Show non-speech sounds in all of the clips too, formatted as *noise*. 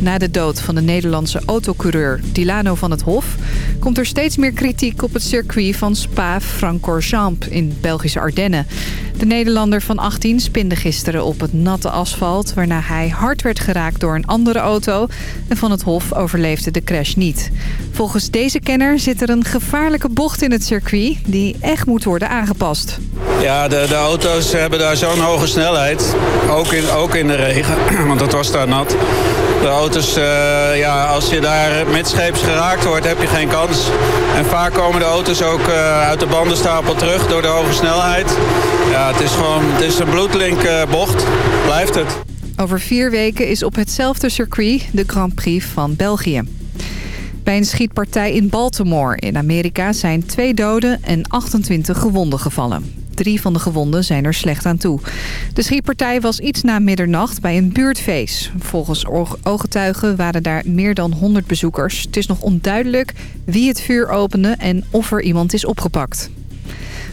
Na de dood van de Nederlandse autocoureur Dilano van het Hof... komt er steeds meer kritiek op het circuit van Spa-Francorchamps in Belgische Ardennen. De Nederlander van 18 spinde gisteren op het natte asfalt... waarna hij hard werd geraakt door een andere auto... en Van het Hof overleefde de crash niet. Volgens deze kenner zit er een gevaarlijke bocht in het circuit... die echt moet worden aangepast. Ja, de, de auto's hebben daar zo'n hoge snelheid. Ook in, ook in de regen, *clears throat* want het was daar nat. De auto's, uh, ja, als je daar met scheeps geraakt wordt, heb je geen kans. En vaak komen de auto's ook uh, uit de bandenstapel terug door de hoge snelheid. Ja, het is gewoon het is een bloedlink uh, bocht. Blijft het. Over vier weken is op hetzelfde circuit de Grand Prix van België. Bij een schietpartij in Baltimore in Amerika zijn twee doden en 28 gewonden gevallen. Drie van de gewonden zijn er slecht aan toe. De schietpartij was iets na middernacht bij een buurtfeest. Volgens ooggetuigen waren daar meer dan 100 bezoekers. Het is nog onduidelijk wie het vuur opende en of er iemand is opgepakt.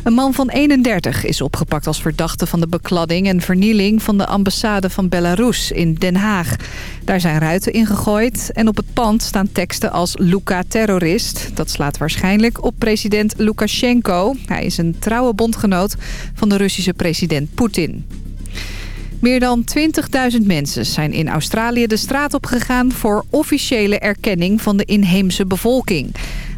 Een man van 31 is opgepakt als verdachte van de bekladding en vernieling van de ambassade van Belarus in Den Haag. Daar zijn ruiten ingegooid en op het pand staan teksten als Luka terrorist. Dat slaat waarschijnlijk op president Lukashenko. Hij is een trouwe bondgenoot van de Russische president Poetin. Meer dan 20.000 mensen zijn in Australië de straat op gegaan voor officiële erkenning van de inheemse bevolking.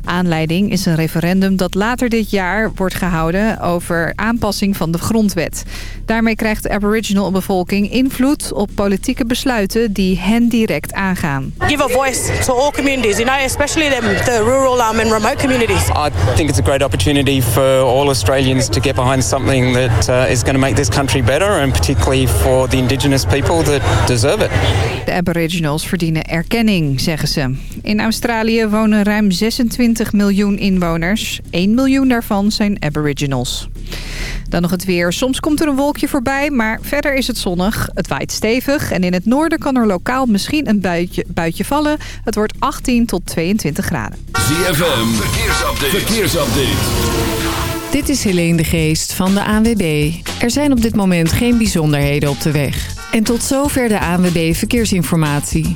Aanleiding is een referendum dat later dit jaar wordt gehouden over aanpassing van de grondwet. Daarmee krijgt de aboriginal bevolking invloed op politieke besluiten die hen direct aangaan. Give a voice to all communities, you know, especially them, the rural um, and remote communities. I think it's a great opportunity for all Australians to get behind something that uh, is going to make this country better and particularly for the indigenous people that deserve it. De aboriginals verdienen erkenning, zeggen ze. In Australië wonen ruim 26 miljoen inwoners. 1 miljoen daarvan zijn aboriginals. Dan nog het weer. Soms komt er een wolkje voorbij, maar verder is het zonnig. Het waait stevig en in het noorden kan er lokaal misschien een buitje, buitje vallen. Het wordt 18 tot 22 graden. ZFM, verkeersupdate. verkeersupdate. Dit is Helene de Geest van de ANWB. Er zijn op dit moment geen bijzonderheden op de weg. En tot zover de ANWB Verkeersinformatie.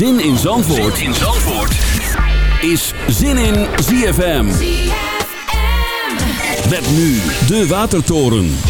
Zin in Zandvoort, zin in Zandvoort. is Zin in ZFM. ZFM. Met nu de Watertoren.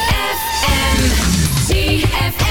ZFM.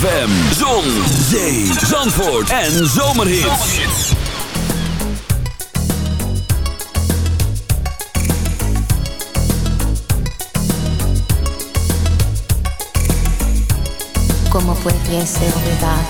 ZFM, Zon, Zee, Zandvoort en Zomerhits. ¿Cómo pudiese olvidar?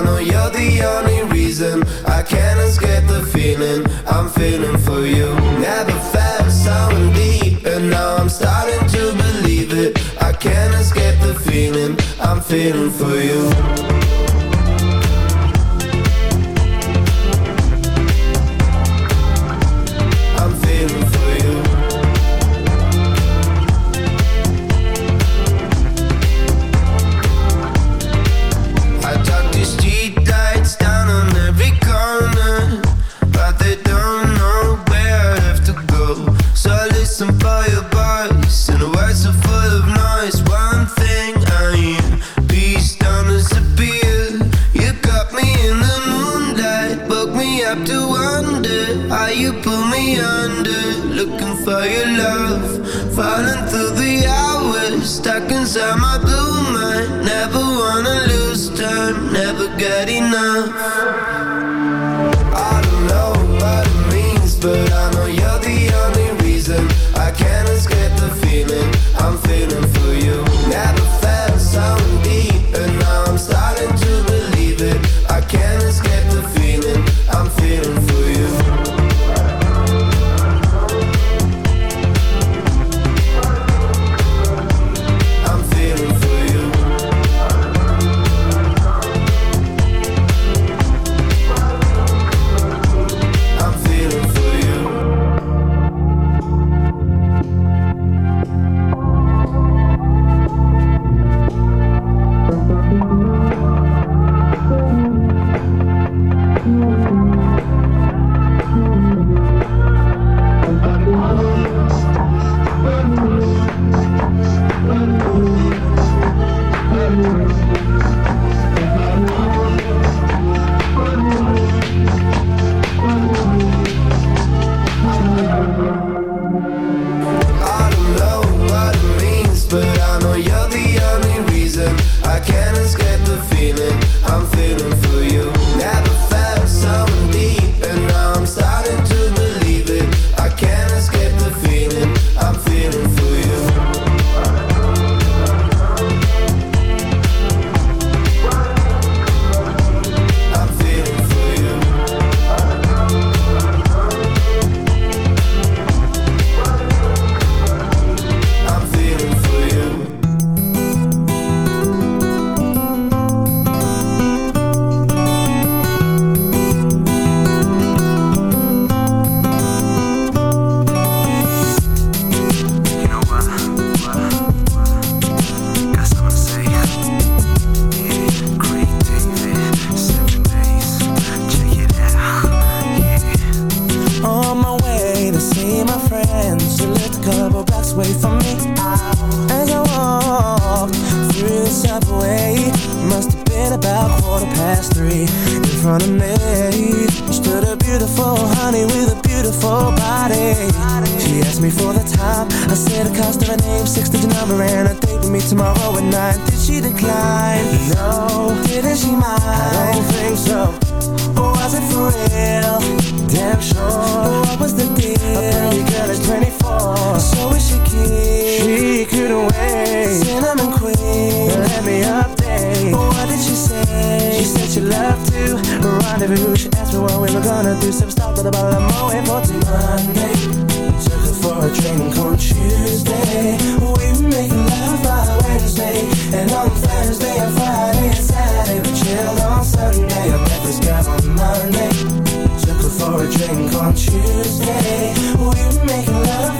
I know you're the only reason I can't escape the feeling I'm feeling for you. Never felt so deep And now I'm starting to believe it. I can't escape the feeling I'm feeling for you. rendezvous. She asked me what we were gonna do. Some stuff at the bottle. I'm for till Monday. Took her for a drink on Tuesday. We were making love by Wednesday, and on Thursday and Friday and Saturday we chilled on Sunday. I met this guy on Monday. Took her for a drink on Tuesday. We were making love.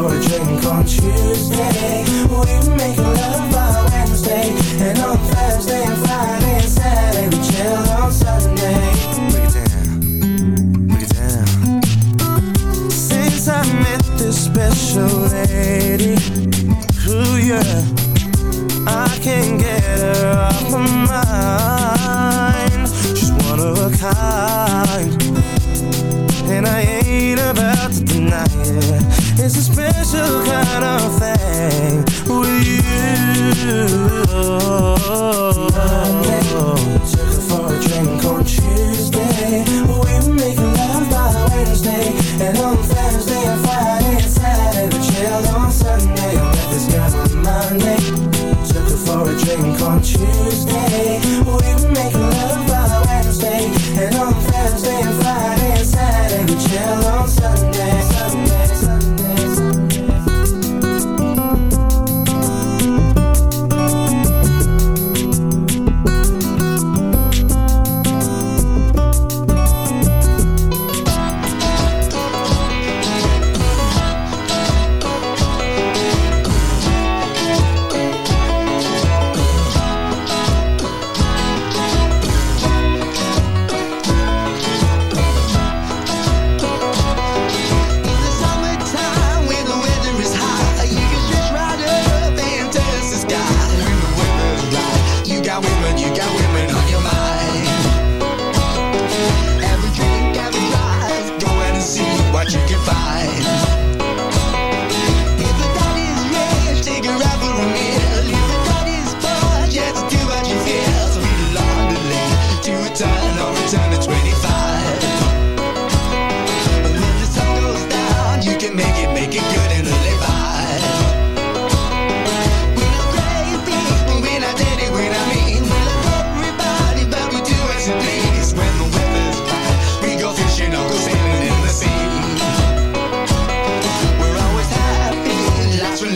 for a drink on Tuesday We make love by Wednesday And on Thursday and Friday and Saturday We chilled on Sunday Break it down, break it down Since I met this special lady Ooh yeah I can't get her off my mind She's one of a kind It's a special kind of thing With you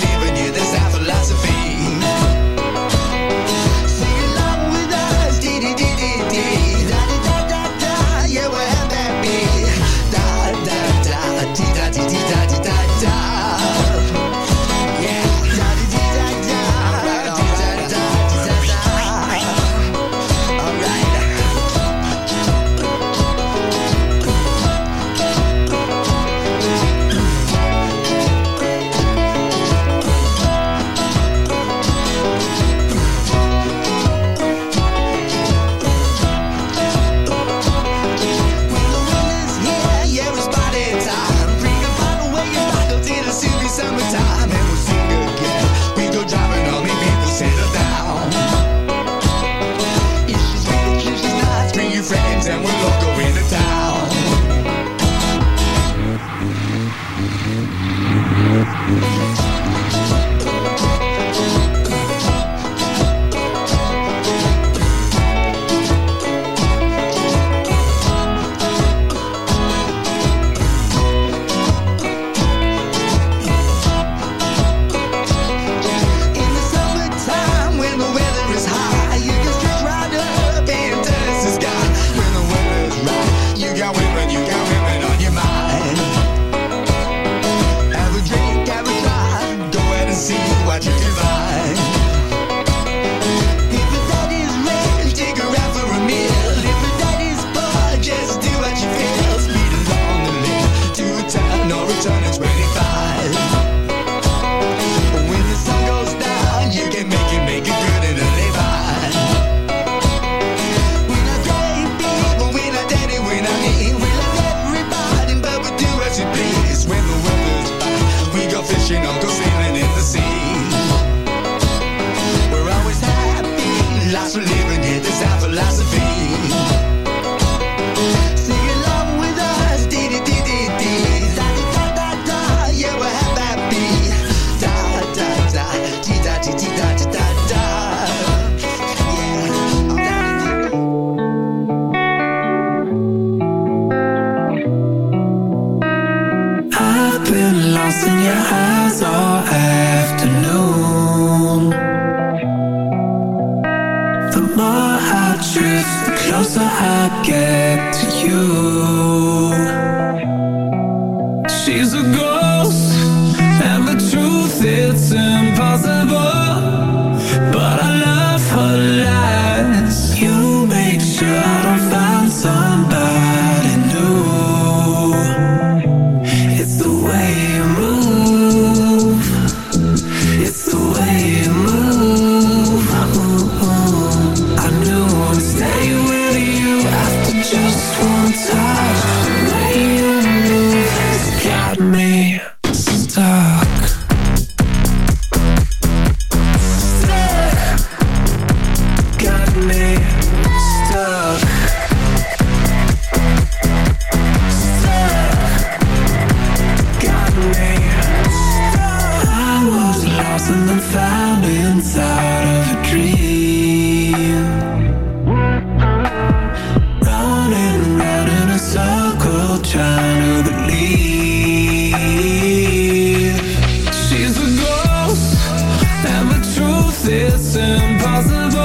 lots impossible.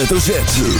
Hoofdletter Z.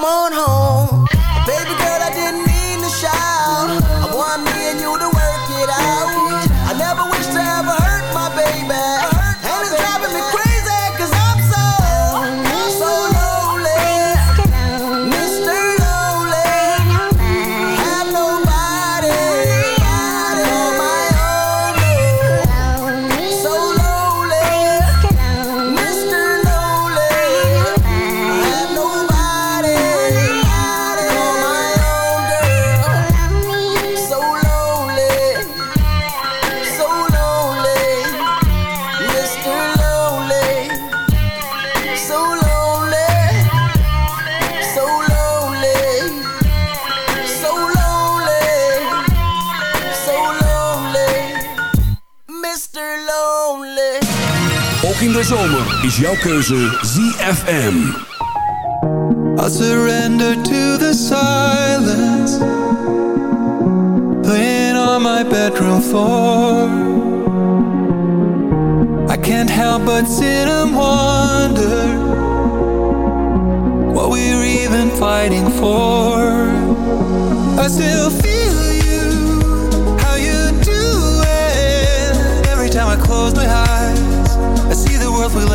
Come on home. De zomer is jouw keuze ZFM. I'll surrender to the silence. Playing on my bedroom floor. I can't help but sit and wonder What we're even fighting for. I still feel you How you do it. Every time I close my eyes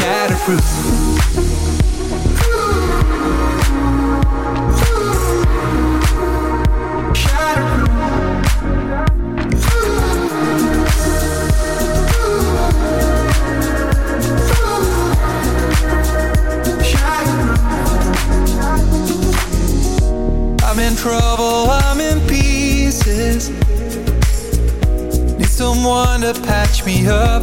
Shatterproof. I'm in trouble, I'm in pieces. Need someone to patch me up.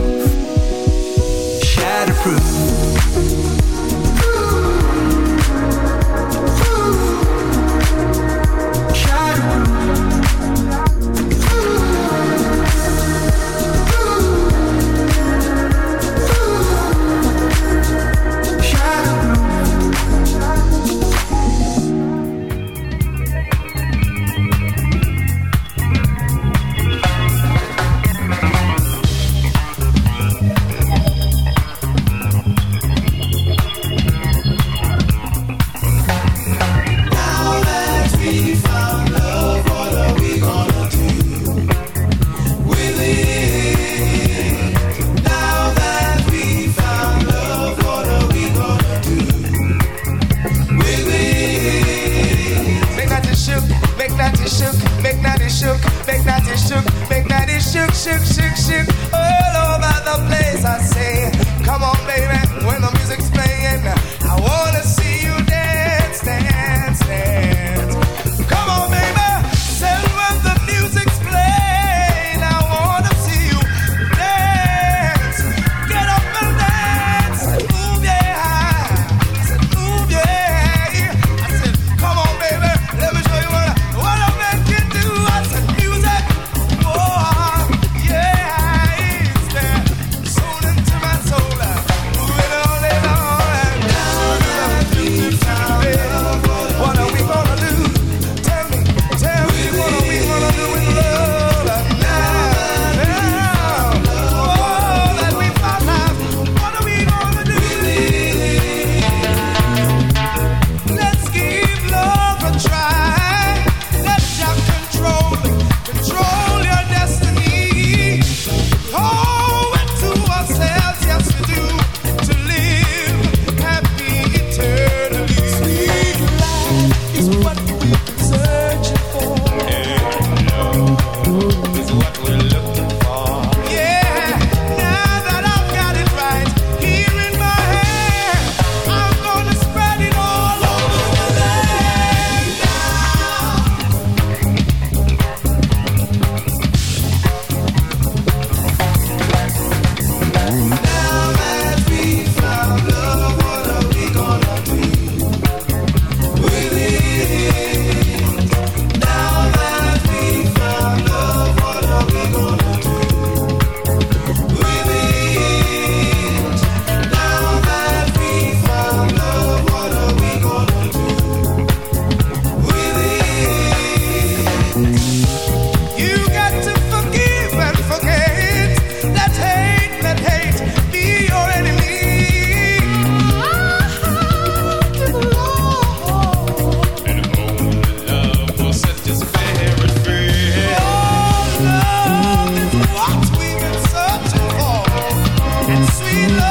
Baby